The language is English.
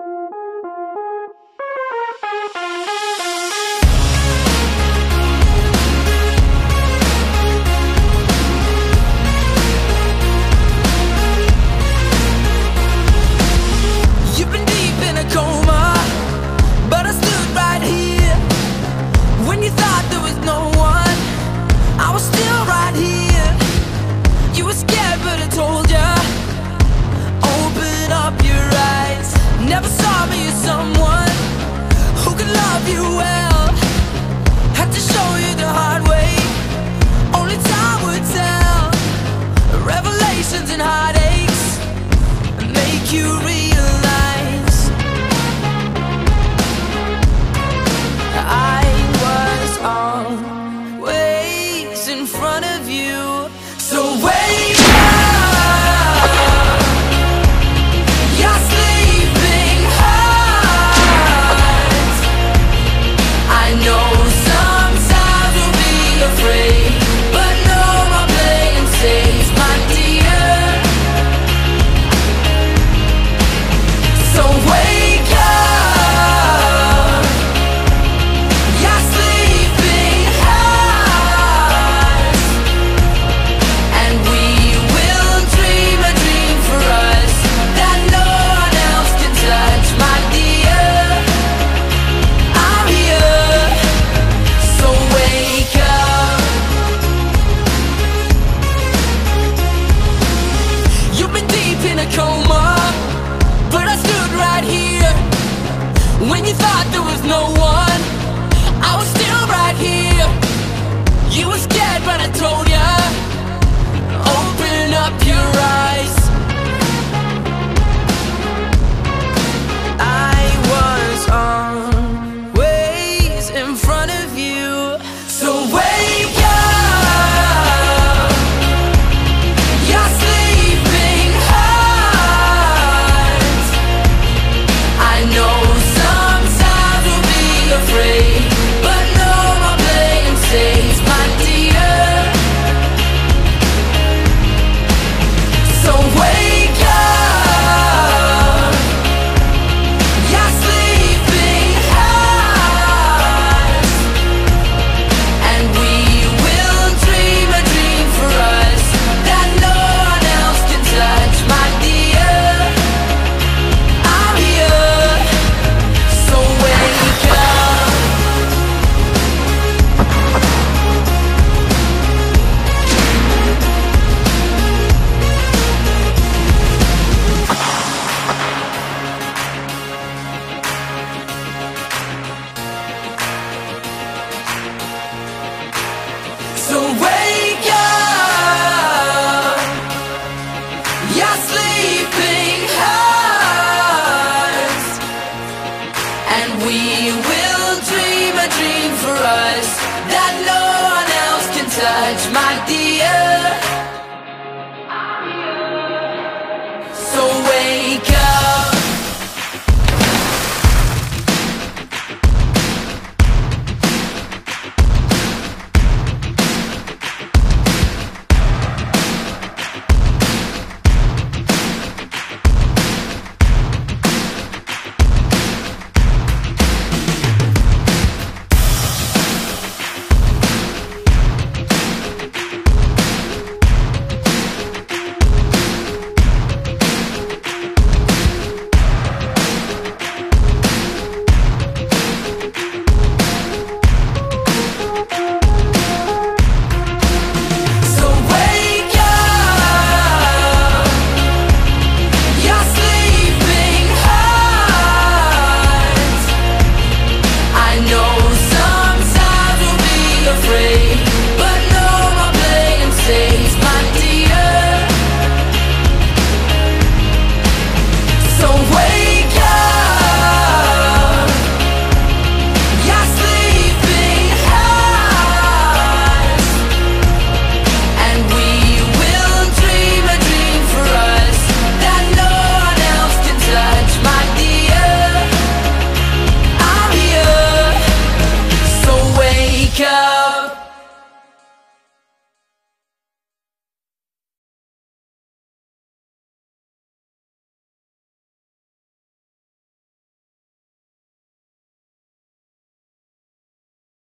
you of you.